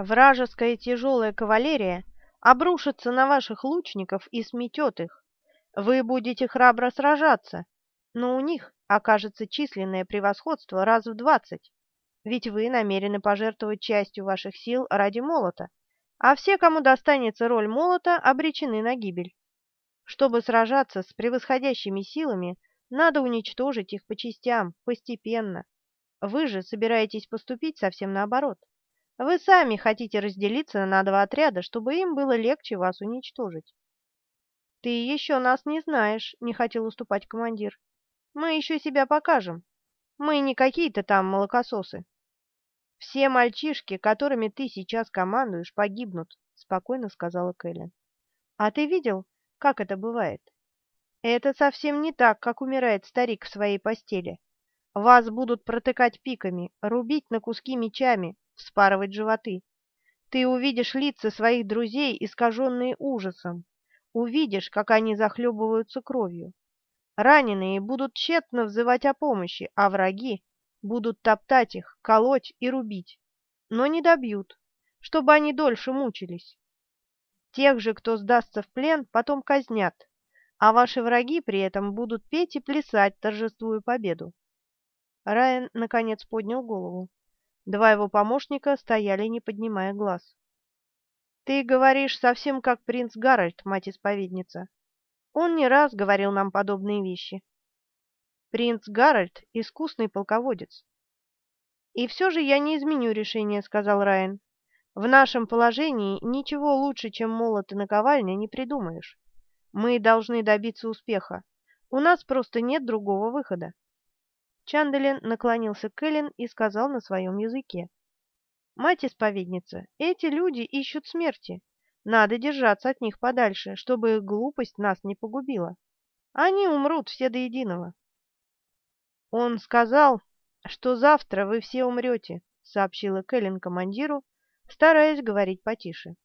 Вражеская тяжелая кавалерия обрушится на ваших лучников и сметет их. Вы будете храбро сражаться, но у них окажется численное превосходство раз в двадцать, ведь вы намерены пожертвовать частью ваших сил ради молота, а все, кому достанется роль молота, обречены на гибель. Чтобы сражаться с превосходящими силами, надо уничтожить их по частям, постепенно. Вы же собираетесь поступить совсем наоборот. Вы сами хотите разделиться на два отряда, чтобы им было легче вас уничтожить. Ты еще нас не знаешь, не хотел уступать командир. Мы еще себя покажем. Мы не какие-то там молокососы. Все мальчишки, которыми ты сейчас командуешь, погибнут, спокойно сказала Кэлен. А ты видел, как это бывает? Это совсем не так, как умирает старик в своей постели. Вас будут протыкать пиками, рубить на куски мечами, вспарывать животы. Ты увидишь лица своих друзей, искаженные ужасом. Увидишь, как они захлебываются кровью. Раненые будут тщетно взывать о помощи, а враги будут топтать их, колоть и рубить. Но не добьют, чтобы они дольше мучились. Тех же, кто сдастся в плен, потом казнят, а ваши враги при этом будут петь и плясать, торжествуя победу. Райан, наконец, поднял голову. Два его помощника стояли, не поднимая глаз. «Ты говоришь совсем как принц Гарольд, мать-исповедница. Он не раз говорил нам подобные вещи. Принц Гарольд — искусный полководец». «И все же я не изменю решение», — сказал Райан. «В нашем положении ничего лучше, чем молот и наковальня, не придумаешь. Мы должны добиться успеха. У нас просто нет другого выхода. Чанделин наклонился к Эллен и сказал на своем языке. «Мать-исповедница, эти люди ищут смерти. Надо держаться от них подальше, чтобы их глупость нас не погубила. Они умрут все до единого». «Он сказал, что завтра вы все умрете», — сообщила Кэлен командиру, стараясь говорить потише.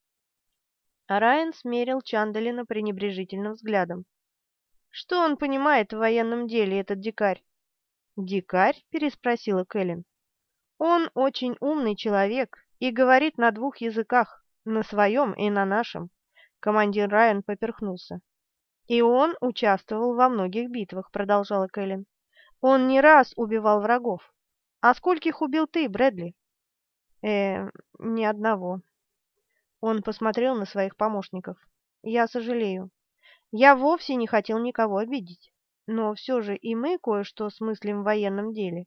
Райан смерил Чандалина пренебрежительным взглядом. «Что он понимает в военном деле, этот дикарь? «Дикарь?» – переспросила Кэлен. «Он очень умный человек и говорит на двух языках, на своем и на нашем». Командир Райан поперхнулся. «И он участвовал во многих битвах», – продолжала Кэлен. «Он не раз убивал врагов. А скольких убил ты, Брэдли?» «Э, ни одного». Он посмотрел на своих помощников. «Я сожалею. Я вовсе не хотел никого обидеть но все же и мы кое-что смыслим в военном деле.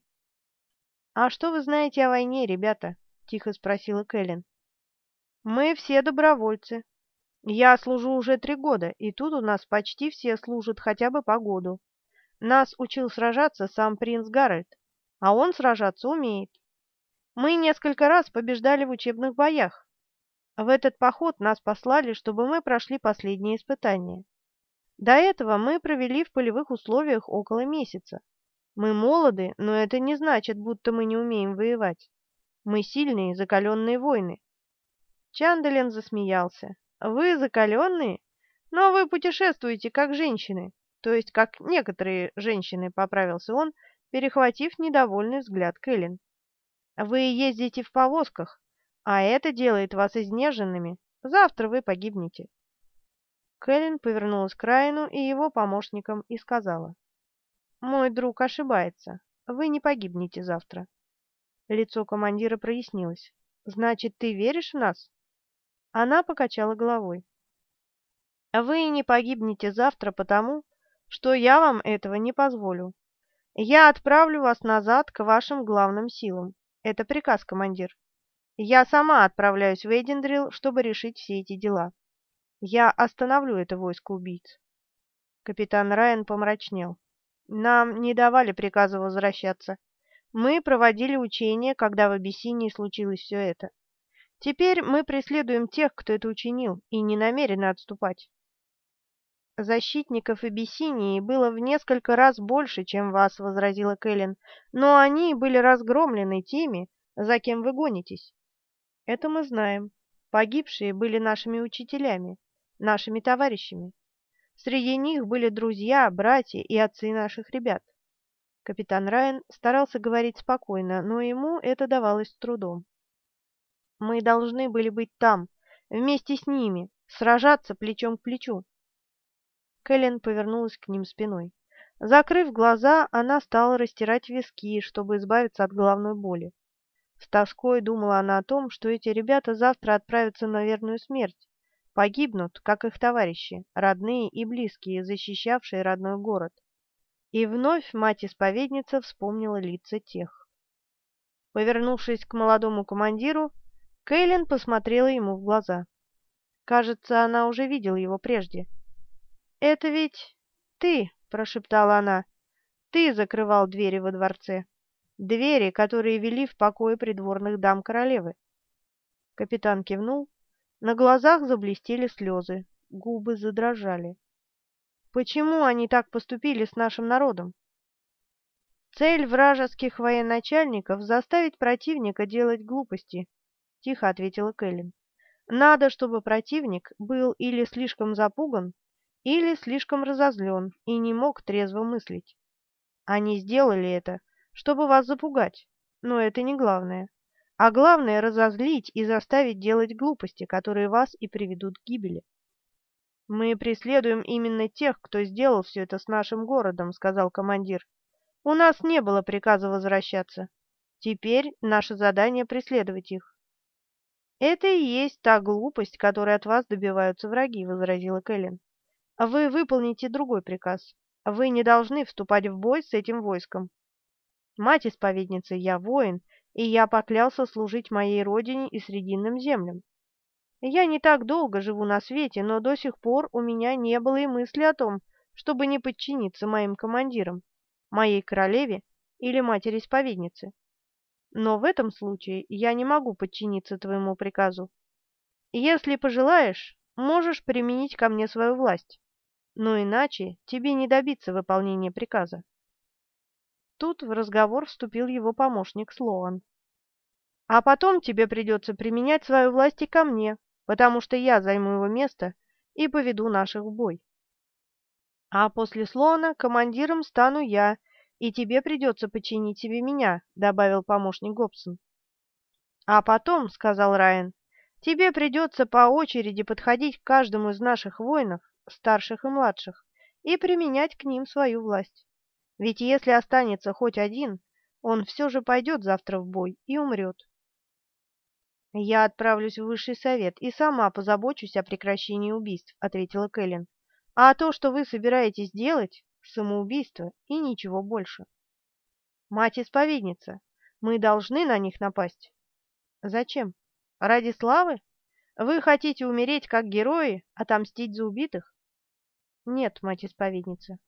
«А что вы знаете о войне, ребята?» — тихо спросила Кэлен. «Мы все добровольцы. Я служу уже три года, и тут у нас почти все служат хотя бы по году. Нас учил сражаться сам принц Гарольд, а он сражаться умеет. Мы несколько раз побеждали в учебных боях. В этот поход нас послали, чтобы мы прошли последние испытания. До этого мы провели в полевых условиях около месяца. Мы молоды, но это не значит, будто мы не умеем воевать. Мы сильные, закаленные воины. Чандалин засмеялся. Вы закаленные? Но вы путешествуете как женщины, то есть как некоторые женщины, поправился он, перехватив недовольный взгляд Кэлен. Вы ездите в повозках, а это делает вас изнеженными. Завтра вы погибнете. Кэлен повернулась к Райану и его помощникам и сказала. «Мой друг ошибается. Вы не погибнете завтра». Лицо командира прояснилось. «Значит, ты веришь в нас?» Она покачала головой. «Вы не погибнете завтра потому, что я вам этого не позволю. Я отправлю вас назад к вашим главным силам. Это приказ, командир. Я сама отправляюсь в Эйдендрил, чтобы решить все эти дела. Я остановлю это войско убийц. Капитан Райан помрачнел. Нам не давали приказа возвращаться. Мы проводили учения, когда в Абиссинии случилось все это. Теперь мы преследуем тех, кто это учинил, и не намерены отступать. Защитников Абиссинии было в несколько раз больше, чем вас, возразила Кэлен, но они были разгромлены теми, за кем вы гонитесь. Это мы знаем. Погибшие были нашими учителями нашими товарищами. Среди них были друзья, братья и отцы наших ребят. Капитан Райан старался говорить спокойно, но ему это давалось с трудом. Мы должны были быть там, вместе с ними, сражаться плечом к плечу. Кэлен повернулась к ним спиной. Закрыв глаза, она стала растирать виски, чтобы избавиться от головной боли. С тоской думала она о том, что эти ребята завтра отправятся на верную смерть, погибнут, как их товарищи, родные и близкие, защищавшие родной город. И вновь мать-исповедница вспомнила лица тех. Повернувшись к молодому командиру, Кейлин посмотрела ему в глаза. Кажется, она уже видела его прежде. «Это ведь ты!» — прошептала она. «Ты закрывал двери во дворце. Двери, которые вели в покое придворных дам королевы». Капитан кивнул. На глазах заблестели слезы, губы задрожали. «Почему они так поступили с нашим народом?» «Цель вражеских военачальников — заставить противника делать глупости», — тихо ответила Кэлен. «Надо, чтобы противник был или слишком запуган, или слишком разозлен и не мог трезво мыслить. Они сделали это, чтобы вас запугать, но это не главное. А главное – разозлить и заставить делать глупости, которые вас и приведут к гибели. «Мы преследуем именно тех, кто сделал все это с нашим городом», – сказал командир. «У нас не было приказа возвращаться. Теперь наше задание – преследовать их». «Это и есть та глупость, которой от вас добиваются враги», – возразила Кэлен. Вы выполните другой приказ. Вы не должны вступать в бой с этим войском. Мать-исповедница, я воин, и я поклялся служить моей родине и срединным землям. Я не так долго живу на свете, но до сих пор у меня не было и мысли о том, чтобы не подчиниться моим командирам, моей королеве или матери-исповеднице. Но в этом случае я не могу подчиниться твоему приказу. Если пожелаешь, можешь применить ко мне свою власть но иначе тебе не добиться выполнения приказа. Тут в разговор вступил его помощник Слоан. А потом тебе придется применять свою власть и ко мне, потому что я займу его место и поведу наших в бой. А после Слоана командиром стану я, и тебе придется подчинить себе меня, добавил помощник Гобсон. А потом, сказал Райан, тебе придется по очереди подходить к каждому из наших воинов старших и младших, и применять к ним свою власть. Ведь если останется хоть один, он все же пойдет завтра в бой и умрет. «Я отправлюсь в высший совет и сама позабочусь о прекращении убийств», — ответила Кэлен. «А то, что вы собираетесь делать, самоубийство и ничего больше». «Мать-исповедница, мы должны на них напасть». «Зачем? Ради славы? Вы хотите умереть как герои, отомстить за убитых? Нет, мать-исповедница.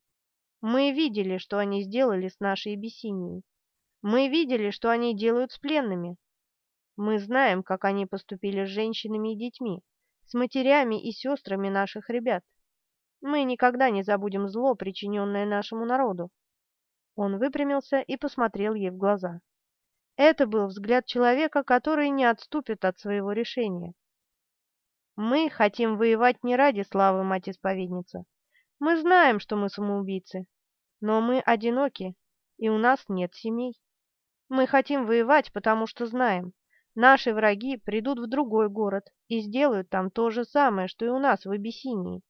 Мы видели, что они сделали с нашей Абиссинией. Мы видели, что они делают с пленными. Мы знаем, как они поступили с женщинами и детьми, с матерями и сестрами наших ребят. Мы никогда не забудем зло, причиненное нашему народу. Он выпрямился и посмотрел ей в глаза. Это был взгляд человека, который не отступит от своего решения. Мы хотим воевать не ради славы, мать-исповедница. Мы знаем, что мы самоубийцы, но мы одиноки, и у нас нет семей. Мы хотим воевать, потому что знаем, наши враги придут в другой город и сделают там то же самое, что и у нас в Абиссинии.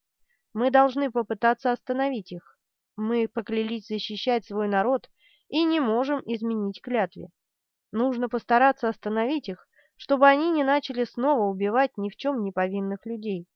Мы должны попытаться остановить их. Мы поклялись защищать свой народ и не можем изменить клятве. Нужно постараться остановить их, чтобы они не начали снова убивать ни в чем не повинных людей.